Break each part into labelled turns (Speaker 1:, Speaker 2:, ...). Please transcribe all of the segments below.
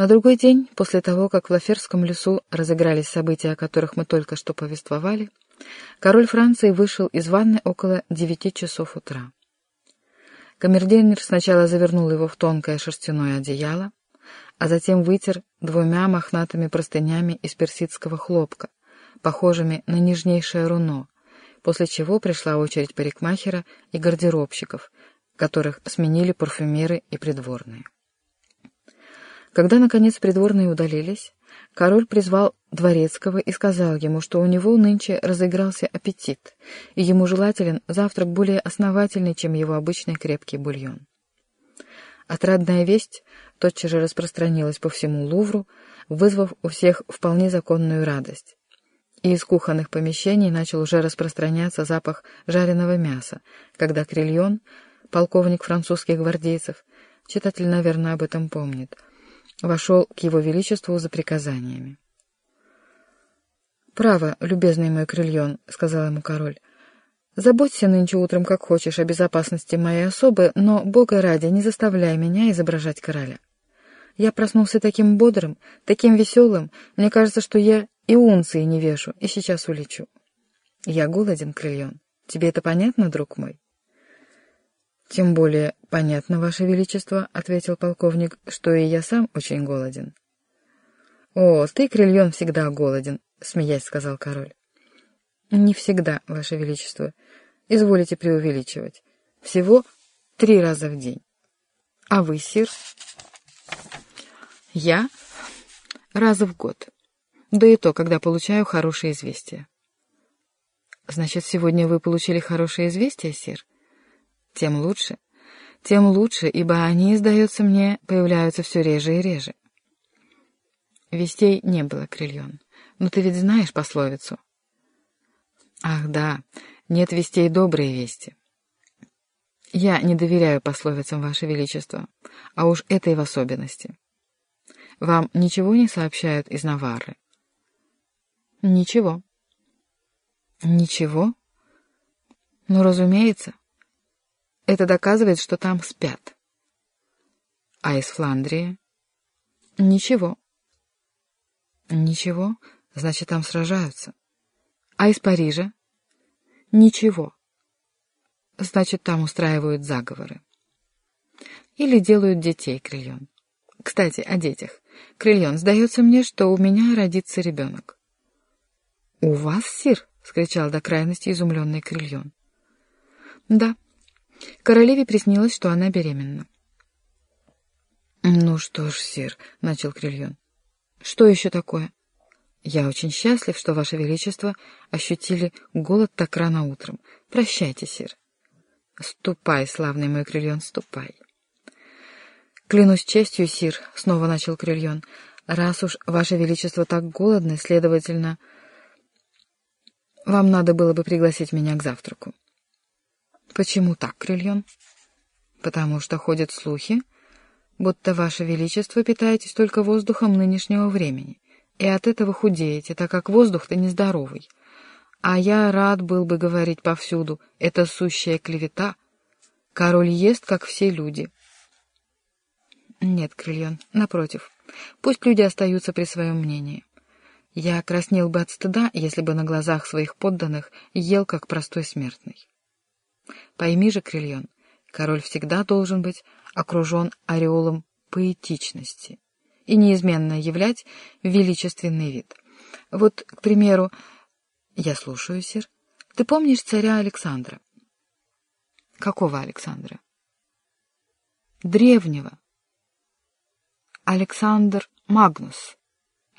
Speaker 1: На другой день, после того, как в Лаферском лесу разыгрались события, о которых мы только что повествовали, король Франции вышел из ванны около девяти часов утра. Камердинер сначала завернул его в тонкое шерстяное одеяло, а затем вытер двумя мохнатыми простынями из персидского хлопка, похожими на нежнейшее руно, после чего пришла очередь парикмахера и гардеробщиков, которых сменили парфюмеры и придворные. Когда, наконец, придворные удалились, король призвал дворецкого и сказал ему, что у него нынче разыгрался аппетит, и ему желателен завтрак более основательный, чем его обычный крепкий бульон. Отрадная весть тотчас же распространилась по всему Лувру, вызвав у всех вполне законную радость. И из кухонных помещений начал уже распространяться запах жареного мяса, когда Крильон, полковник французских гвардейцев, читатель, наверное, об этом помнит, вошел к его величеству за приказаниями. «Право, любезный мой Крильон», — сказал ему король, — «заботься нынче утром как хочешь о безопасности моей особы, но, бога ради, не заставляй меня изображать короля». Я проснулся таким бодрым, таким веселым, мне кажется, что я и унции не вешу, и сейчас улечу. Я голоден, Крыльон. Тебе это понятно, друг мой? Тем более понятно, Ваше Величество, — ответил полковник, — что и я сам очень голоден. О, ты, Крильон, всегда голоден, — смеясь сказал король. Не всегда, Ваше Величество. Изволите преувеличивать. Всего три раза в день. А вы, сир? Я раза в год. Да и то, когда получаю хорошие известия. Значит, сегодня вы получили хорошие известия, сир? Тем лучше. Тем лучше, ибо они, сдается мне, появляются все реже и реже. Вестей не было, Крильон. Но ты ведь знаешь пословицу. Ах, да, нет вестей добрые вести. Я не доверяю пословицам, Ваше Величество, а уж этой в особенности. Вам ничего не сообщают из Наварры? Ничего. Ничего? Ну, разумеется. Это доказывает, что там спят. А из Фландрии? Ничего. Ничего? Значит, там сражаются. А из Парижа? Ничего. Значит, там устраивают заговоры. Или делают детей, Крильон. Кстати, о детях. Крыльон, сдается мне, что у меня родится ребенок. — У вас, сир? — скричал до крайности изумленный Крыльон. — Да. Королеве приснилось, что она беременна. — Ну что ж, сир, — начал Крыльон. — Что еще такое? — Я очень счастлив, что, Ваше Величество, ощутили голод так рано утром. Прощайте, сир. — Ступай, славный мой Крыльон, ступай. — «Клянусь честью, сир», — снова начал Крильон, — «раз уж ваше величество так голодны, следовательно, вам надо было бы пригласить меня к завтраку». «Почему так, Крильон?» «Потому что ходят слухи, будто ваше величество питаетесь только воздухом нынешнего времени, и от этого худеете, так как воздух-то нездоровый. А я рад был бы говорить повсюду, это сущая клевета. Король ест, как все люди». Нет, Крильон, напротив. Пусть люди остаются при своем мнении. Я краснел бы от стыда, если бы на глазах своих подданных ел, как простой смертный. Пойми же, Крильон, король всегда должен быть окружен ореолом поэтичности и неизменно являть величественный вид. Вот, к примеру, я слушаю, сир. Ты помнишь царя Александра? Какого Александра? Древнего, Александр Магнус.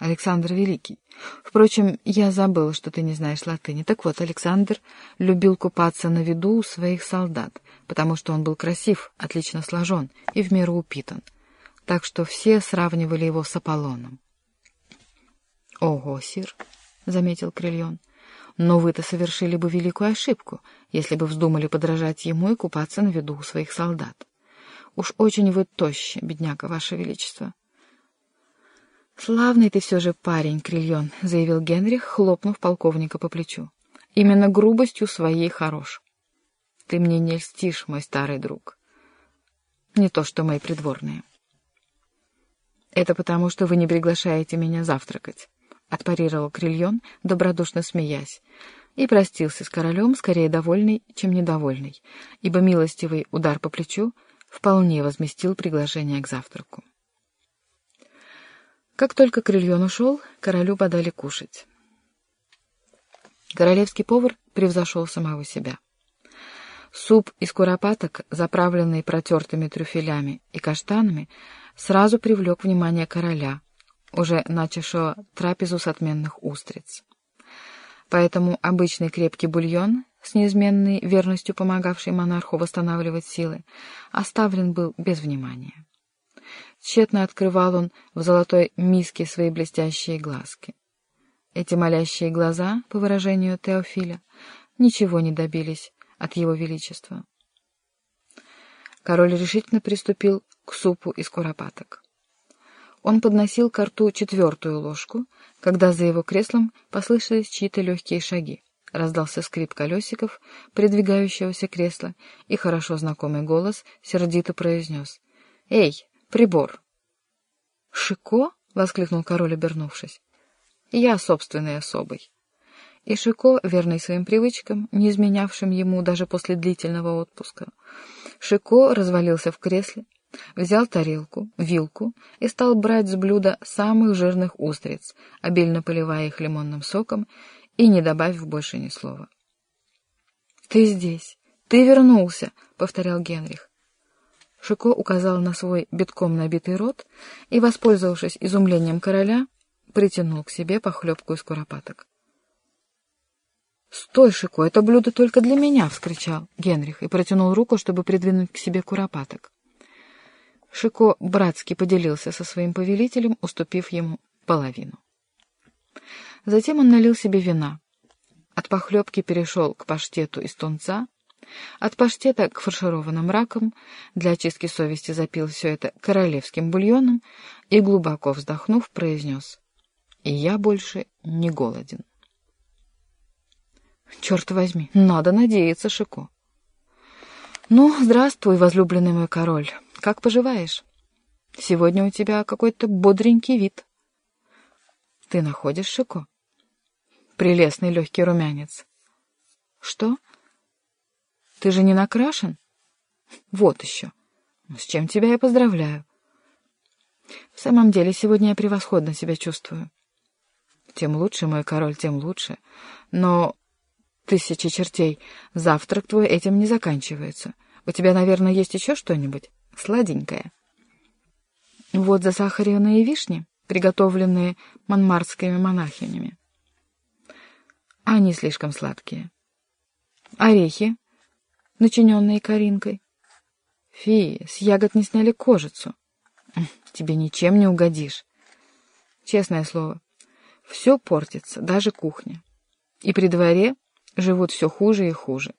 Speaker 1: Александр Великий. Впрочем, я забыла, что ты не знаешь латыни. Так вот, Александр любил купаться на виду у своих солдат, потому что он был красив, отлично сложен и в меру упитан. Так что все сравнивали его с Аполлоном. — Ого, сир, — заметил Крильон, — но вы-то совершили бы великую ошибку, если бы вздумали подражать ему и купаться на виду у своих солдат. Уж очень вы тощи, бедняга, ваше величество. «Славный ты все же парень, Крильон», — заявил Генрих, хлопнув полковника по плечу. «Именно грубостью своей хорош. Ты мне не льстишь, мой старый друг. Не то что мои придворные». «Это потому, что вы не приглашаете меня завтракать», — отпарировал Крильон, добродушно смеясь, и простился с королем, скорее довольный, чем недовольный, ибо милостивый удар по плечу вполне возместил приглашение к завтраку. Как только Крильон ушел, королю подали кушать. Королевский повар превзошел самого себя. Суп из куропаток, заправленный протертыми трюфелями и каштанами, сразу привлек внимание короля, уже начавшего трапезу с отменных устриц. Поэтому обычный крепкий бульон, с неизменной верностью помогавший монарху восстанавливать силы, оставлен был без внимания. Тщетно открывал он в золотой миске свои блестящие глазки. Эти молящие глаза, по выражению Теофиля, ничего не добились от его величества. Король решительно приступил к супу из куропаток. Он подносил к рту четвертую ложку, когда за его креслом послышались чьи-то легкие шаги. Раздался скрип колесиков, придвигающегося кресла, и хорошо знакомый голос сердито произнес. «Эй, прибор!» «Шико?» — воскликнул король, обернувшись. «Я собственной особой». И Шико, верный своим привычкам, не изменявшим ему даже после длительного отпуска, Шико развалился в кресле, взял тарелку, вилку и стал брать с блюда самых жирных устриц, обильно поливая их лимонным соком и не добавив больше ни слова. «Ты здесь! Ты вернулся!» — повторял Генрих. Шико указал на свой битком набитый рот и, воспользовавшись изумлением короля, притянул к себе похлебку из куропаток. «Стой, Шико, это блюдо только для меня!» — вскричал Генрих и протянул руку, чтобы придвинуть к себе куропаток. Шико братски поделился со своим повелителем, уступив ему половину. Затем он налил себе вина. От похлебки перешел к паштету из тунца, от паштета к фаршированным ракам, для очистки совести запил все это королевским бульоном и, глубоко вздохнув, произнес «И я больше не голоден». Черт возьми, надо надеяться, Шико. Ну, здравствуй, возлюбленный мой король. Как поживаешь? Сегодня у тебя какой-то бодренький вид. Ты находишь Шико? Прелестный легкий румянец. Что? Ты же не накрашен? Вот еще. Ну, с чем тебя я поздравляю. В самом деле, сегодня я превосходно себя чувствую. Тем лучше, мой король, тем лучше. Но Тысячи чертей. Завтрак твой этим не заканчивается. У тебя, наверное, есть еще что-нибудь сладенькое. Вот засахаренные вишни, приготовленные манмарскими монахинями. Они слишком сладкие. Орехи, начиненные коринкой. Фи, с ягод не сняли кожицу. Тебе ничем не угодишь. Честное слово, все портится, даже кухня. И при дворе живут все хуже и хуже.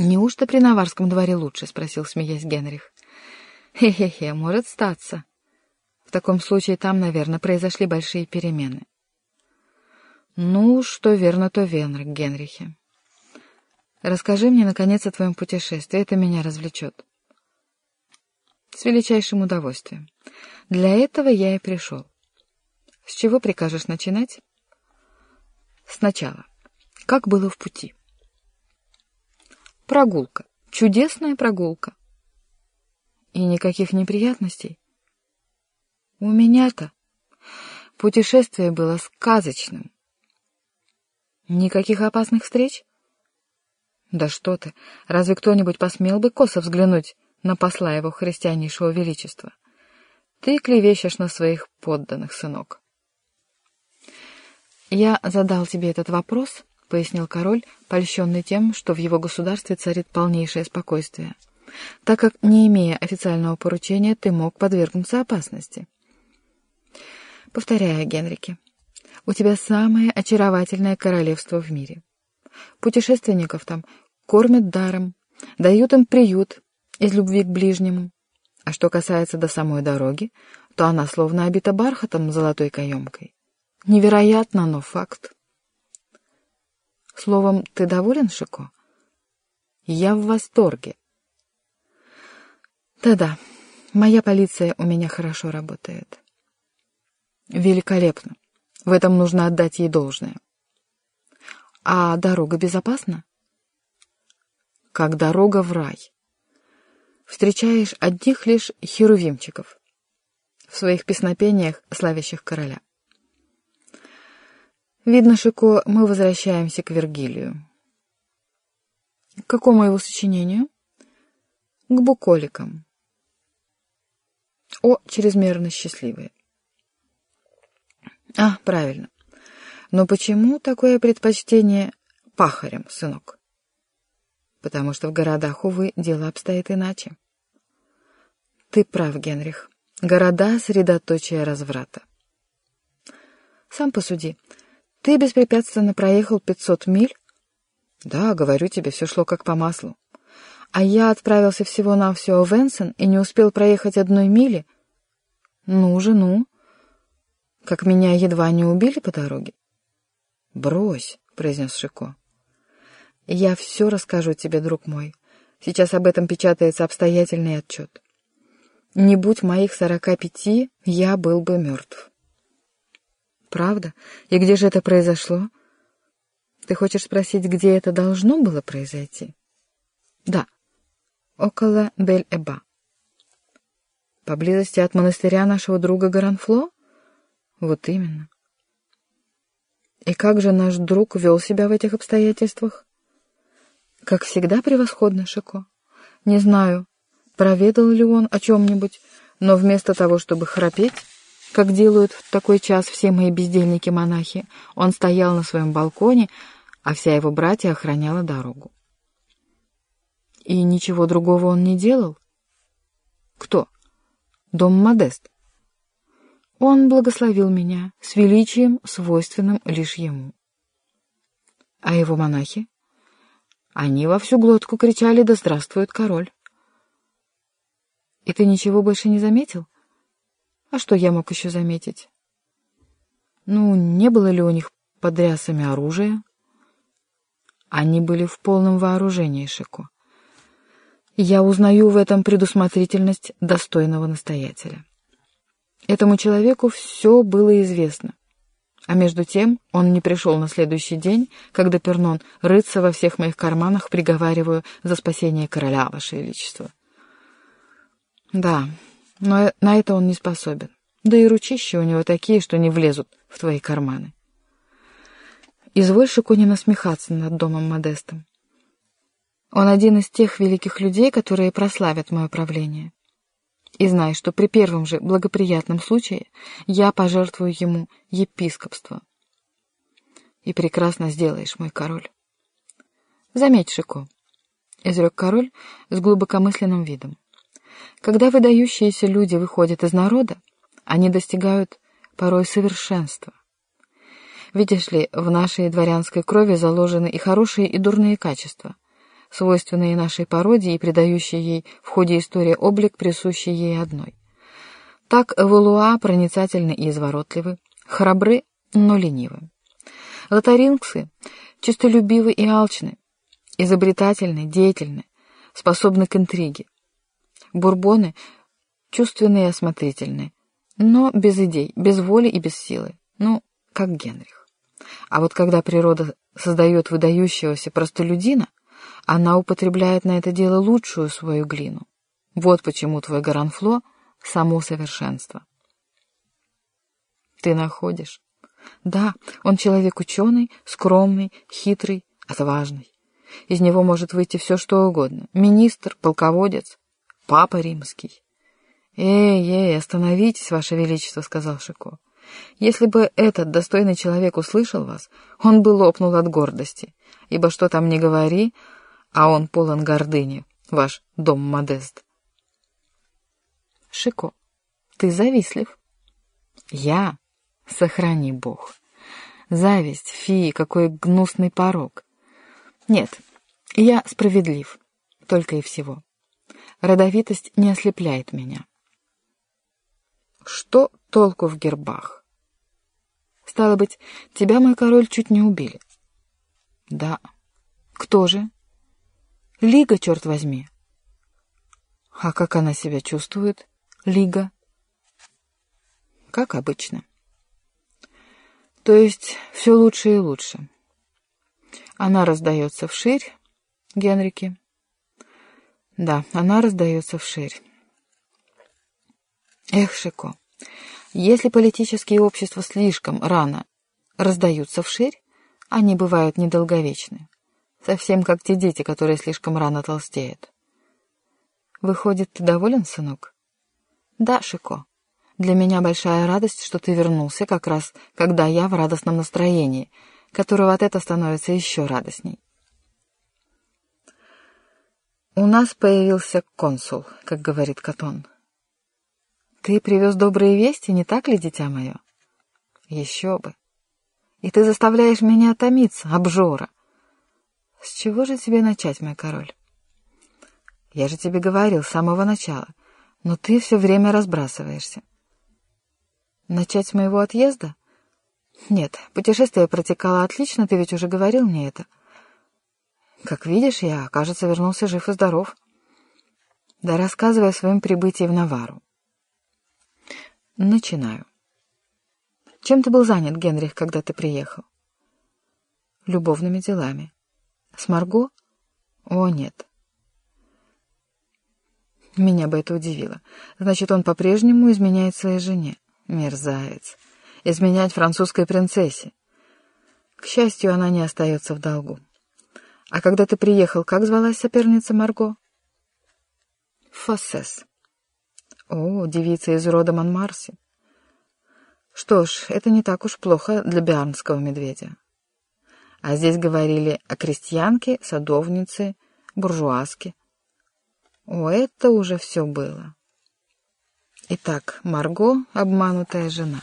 Speaker 1: «Неужто при Наварском дворе лучше?» — спросил, смеясь Генрих. «Хе-хе-хе, может статься. В таком случае там, наверное, произошли большие перемены». «Ну, что верно, то верно, Генрихе. Расскажи мне, наконец, о твоем путешествии, это меня развлечет». «С величайшим удовольствием. Для этого я и пришел. С чего прикажешь начинать?» Сначала. Как было в пути? Прогулка. Чудесная прогулка. И никаких неприятностей? У меня-то путешествие было сказочным. Никаких опасных встреч? Да что ты, разве кто-нибудь посмел бы косо взглянуть на посла его христианейшего величества? Ты клевещешь на своих подданных, сынок. «Я задал тебе этот вопрос», — пояснил король, польщенный тем, что в его государстве царит полнейшее спокойствие, «так как, не имея официального поручения, ты мог подвергнуться опасности». «Повторяю, Генрике, у тебя самое очаровательное королевство в мире. Путешественников там кормят даром, дают им приют из любви к ближнему. А что касается до самой дороги, то она словно обита бархатом золотой каемкой. Невероятно, но факт. Словом, ты доволен, Шико? Я в восторге. Да-да, Моя полиция у меня хорошо работает. Великолепно. В этом нужно отдать ей должное. А дорога безопасна? Как дорога в рай. Встречаешь одних лишь херувимчиков в своих песнопениях, славящих короля. Видно, Шико, мы возвращаемся к Вергилию. К какому его сочинению? К буколикам. О, чрезмерно счастливые. А, правильно. Но почему такое предпочтение пахарям, сынок? Потому что в городах, увы, дело обстоит иначе. Ты прав, Генрих. Города — средоточие разврата. Сам посуди. Ты беспрепятственно проехал пятьсот миль? Да, говорю тебе, все шло как по маслу. А я отправился всего-навсего в Энсон и не успел проехать одной мили? Ну же, ну. Как меня едва не убили по дороге? Брось, произнес Шико. Я все расскажу тебе, друг мой. Сейчас об этом печатается обстоятельный отчет. Не будь моих сорока пяти, я был бы мертв. Правда? И где же это произошло? Ты хочешь спросить, где это должно было произойти? Да, около Бель-Эба. Поблизости от монастыря нашего друга Гаранфло? Вот именно. И как же наш друг вел себя в этих обстоятельствах? Как всегда превосходно, Шико. Не знаю, проведал ли он о чем-нибудь, но вместо того, чтобы храпеть, как делают в такой час все мои бездельники-монахи, он стоял на своем балконе, а вся его братья охраняла дорогу. И ничего другого он не делал? Кто? Дом Модест. Он благословил меня с величием, свойственным лишь ему. А его монахи? Они во всю глотку кричали «Да здравствует король!» И ты ничего больше не заметил? А что я мог еще заметить? Ну, не было ли у них под рясами оружия? Они были в полном вооружении, Шико. Я узнаю в этом предусмотрительность достойного настоятеля. Этому человеку все было известно. А между тем он не пришел на следующий день, когда Пернон рыться во всех моих карманах, приговариваю за спасение короля, Ваше Величество. Да, но на это он не способен. Да и ручища у него такие, что не влезут в твои карманы. Изволь, Шико, не насмехаться над домом Модестом. Он один из тех великих людей, которые прославят мое правление. И знай, что при первом же благоприятном случае я пожертвую ему епископство. И прекрасно сделаешь, мой король. Заметь, Шико, — изрек король с глубокомысленным видом. Когда выдающиеся люди выходят из народа, они достигают порой совершенства. Видишь ли, в нашей дворянской крови заложены и хорошие, и дурные качества, свойственные нашей породе и придающие ей в ходе истории облик, присущий ей одной. Так Валуа проницательны и изворотливы, храбры, но ленивы. Лотарингсы чистолюбивы и алчны, изобретательны, деятельны, способны к интриге. Бурбоны чувственные и осмотрительные, но без идей, без воли и без силы, ну, как Генрих. А вот когда природа создает выдающегося простолюдина, она употребляет на это дело лучшую свою глину. Вот почему твой Гаранфло — само совершенство. Ты находишь? Да, он человек ученый, скромный, хитрый, отважный. Из него может выйти все, что угодно. Министр, полководец, папа римский. «Эй, эй, остановитесь, ваше величество», — сказал Шико. «Если бы этот достойный человек услышал вас, он бы лопнул от гордости, ибо что там не говори, а он полон гордыни, ваш дом Модест». «Шико, ты завистлив?» «Я? Сохрани Бог. Зависть, фи, какой гнусный порог. Нет, я справедлив, только и всего. Родовитость не ослепляет меня. Что толку в гербах? Стало быть, тебя, мой король, чуть не убили. Да. Кто же? Лига, черт возьми. А как она себя чувствует? Лига. Как обычно. То есть все лучше и лучше. Она раздается вширь, Генрике. Да, она раздается вширь. Эх, Шико, если политические общества слишком рано раздаются вширь, они бывают недолговечны. Совсем как те дети, которые слишком рано толстеют. Выходит, ты доволен, сынок? Да, Шико. Для меня большая радость, что ты вернулся как раз, когда я в радостном настроении, которого от этого становится еще радостней. У нас появился консул, как говорит Катон. Ты привез добрые вести, не так ли, дитя мое? Еще бы. И ты заставляешь меня томиться, обжора. С чего же тебе начать, мой король? Я же тебе говорил с самого начала, но ты все время разбрасываешься. Начать с моего отъезда? Нет, путешествие протекало отлично, ты ведь уже говорил мне это. Как видишь, я, кажется, вернулся жив и здоров. Да рассказывай о своем прибытии в Навару. Начинаю. Чем ты был занят, Генрих, когда ты приехал? Любовными делами. С Марго? О, нет. Меня бы это удивило. Значит, он по-прежнему изменяет своей жене. Мерзавец. Изменять французской принцессе. К счастью, она не остается в долгу. А когда ты приехал, как звалась соперница Марго? Фассес. О, девица из рода Монмарси. Что ж, это не так уж плохо для биарнского медведя. А здесь говорили о крестьянке, садовнице, буржуазке. О, это уже все было. Итак, Марго — обманутая жена.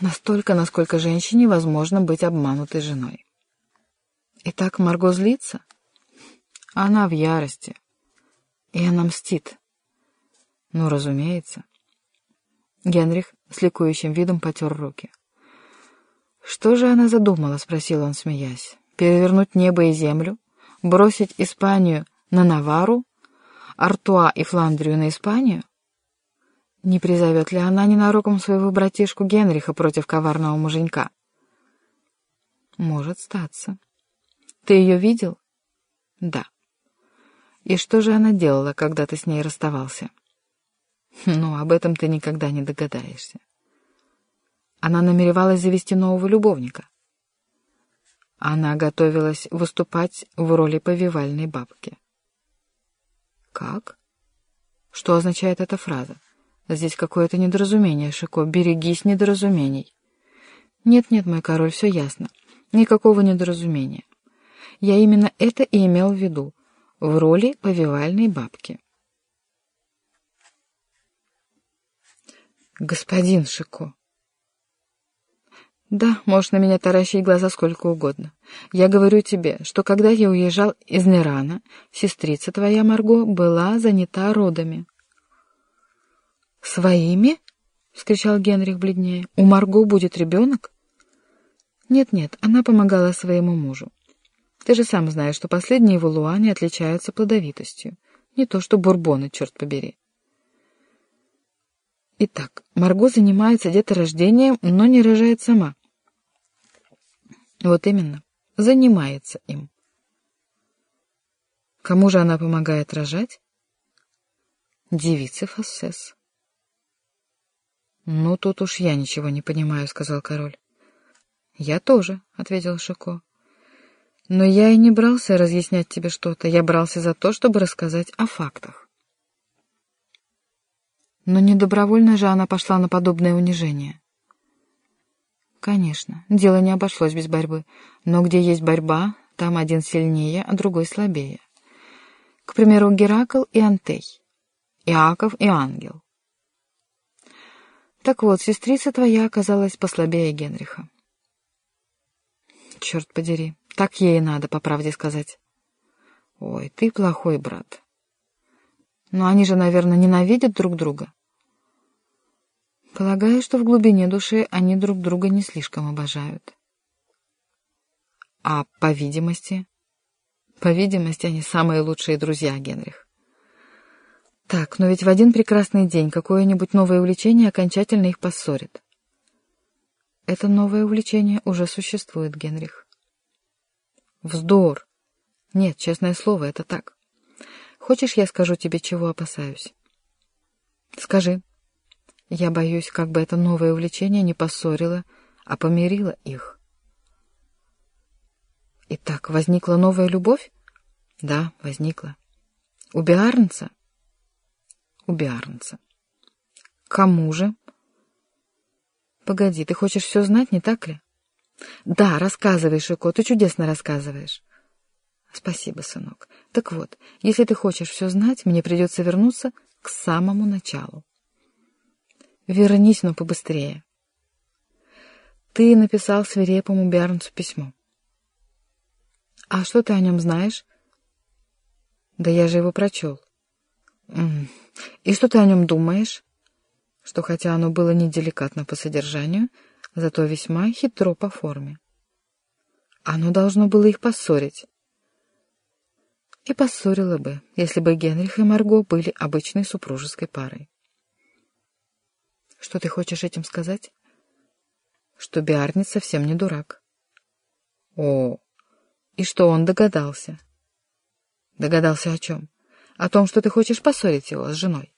Speaker 1: Настолько, насколько женщине возможно быть обманутой женой. Итак, Марго злится? Она в ярости. И она мстит. Ну, разумеется. Генрих с ликующим видом потер руки. «Что же она задумала?» — спросил он, смеясь. «Перевернуть небо и землю? Бросить Испанию на Навару? Артуа и Фландрию на Испанию? Не призовет ли она ненароком своего братишку Генриха против коварного муженька?» «Может статься. Ты ее видел?» «Да». «И что же она делала, когда ты с ней расставался?» Ну, об этом ты никогда не догадаешься. Она намеревалась завести нового любовника. Она готовилась выступать в роли повивальной бабки. Как? Что означает эта фраза? Здесь какое-то недоразумение, Шико. Берегись недоразумений. Нет-нет, мой король, все ясно. Никакого недоразумения. Я именно это и имел в виду. В роли повивальной бабки. господин Шико. Да, можешь на меня таращить глаза сколько угодно. Я говорю тебе, что когда я уезжал из Нерана, сестрица твоя Марго была занята родами. «Своими?» — вскричал Генрих бледнее. «У Марго будет ребенок?» «Нет-нет, она помогала своему мужу. Ты же сам знаешь, что последние валуаны отличаются плодовитостью. Не то что бурбоны, черт побери. Итак, Марго занимается деторождением, но не рожает сама. Вот именно, занимается им. Кому же она помогает рожать? Девице Фассес. «Ну, тут уж я ничего не понимаю», — сказал король. «Я тоже», — ответил Шико. «Но я и не брался разъяснять тебе что-то. Я брался за то, чтобы рассказать о фактах». Но не добровольно же она пошла на подобное унижение. Конечно, дело не обошлось без борьбы, но где есть борьба, там один сильнее, а другой слабее. К примеру, Геракл и Антей, Иаков и Ангел. Так вот, сестрица твоя оказалась послабее Генриха. Черт подери, так ей и надо, по правде сказать. Ой, ты плохой брат. Но они же, наверное, ненавидят друг друга. Полагаю, что в глубине души они друг друга не слишком обожают. А по видимости? По видимости, они самые лучшие друзья, Генрих. Так, но ведь в один прекрасный день какое-нибудь новое увлечение окончательно их поссорит. Это новое увлечение уже существует, Генрих. Вздор. Нет, честное слово, это так. Хочешь, я скажу тебе, чего опасаюсь? Скажи. Я боюсь, как бы это новое увлечение не поссорило, а помирило их. Итак, возникла новая любовь? Да, возникла. У Биарнца? У Биарнца. Кому же? Погоди, ты хочешь все знать, не так ли? Да, рассказывай, Шико, ты чудесно рассказываешь. Спасибо, сынок. Так вот, если ты хочешь все знать, мне придется вернуться к самому началу. Вернись, но побыстрее. Ты написал свирепому Биарнцу письмо. А что ты о нем знаешь? Да я же его прочел. И что ты о нем думаешь? Что хотя оно было неделикатно по содержанию, зато весьма хитро по форме. Оно должно было их поссорить. И поссорило бы, если бы Генрих и Марго были обычной супружеской парой. Что ты хочешь этим сказать? Что Биарниц совсем не дурак. О, и что он догадался? Догадался о чем? О том, что ты хочешь поссорить его с женой.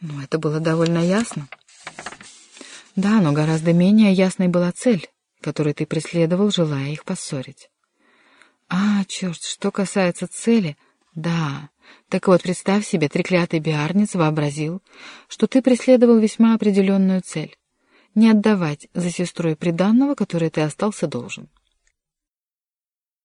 Speaker 1: Ну, это было довольно ясно. Да, но гораздо менее ясной была цель, которую ты преследовал, желая их поссорить. А, черт, что касается цели, да. Так вот, представь себе, треклятый биарниц вообразил, что ты преследовал весьма определенную цель — не отдавать за сестрой приданного, которое ты остался должен.